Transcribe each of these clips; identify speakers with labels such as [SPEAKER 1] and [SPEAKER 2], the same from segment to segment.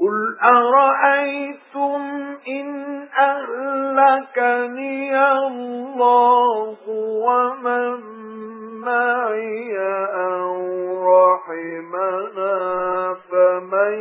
[SPEAKER 1] قُلْ أَرَأَيْتُمْ إِنْ أَهْلَكَنِيَ اللَّهُ وَمَن مَّعِيَ أَوْ رَحِمَنَا فَمَن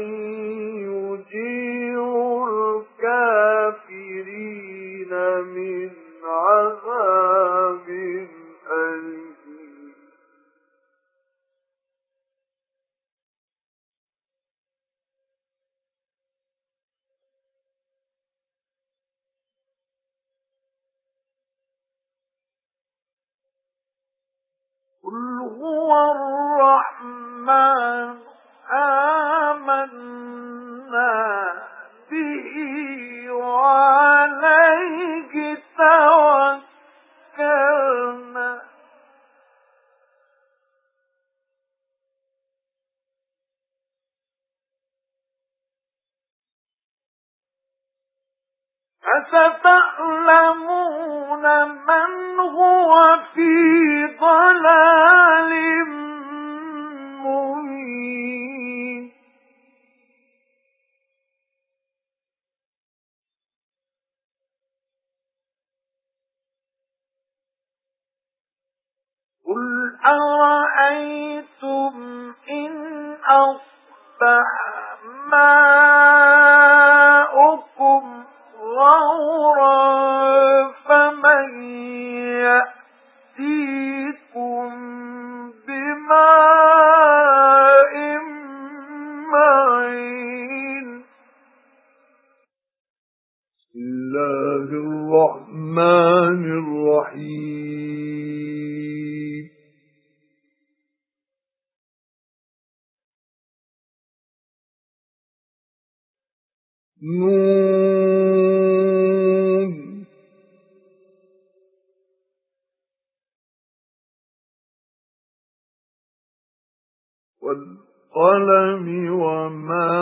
[SPEAKER 1] هُوَ الرَّحْمَنُ. آمَنَّا بِهِ وَعَلَيْهِ تَوَكَّلْنَا. فَسَتَعْلَمُونَ أَرَأَيْتُمْ إِنْ أَصْبَحَ مَاؤُكُمْ غَوْرًا فَمَن يَأْتِيكُم بِمَاءٍ مَّعِينٍ. بِسْمِ اللَّهِ الرَّحْمَنِ الرَّحِيمِ. نُونٌ. وَالْقَلَمِ وَمَا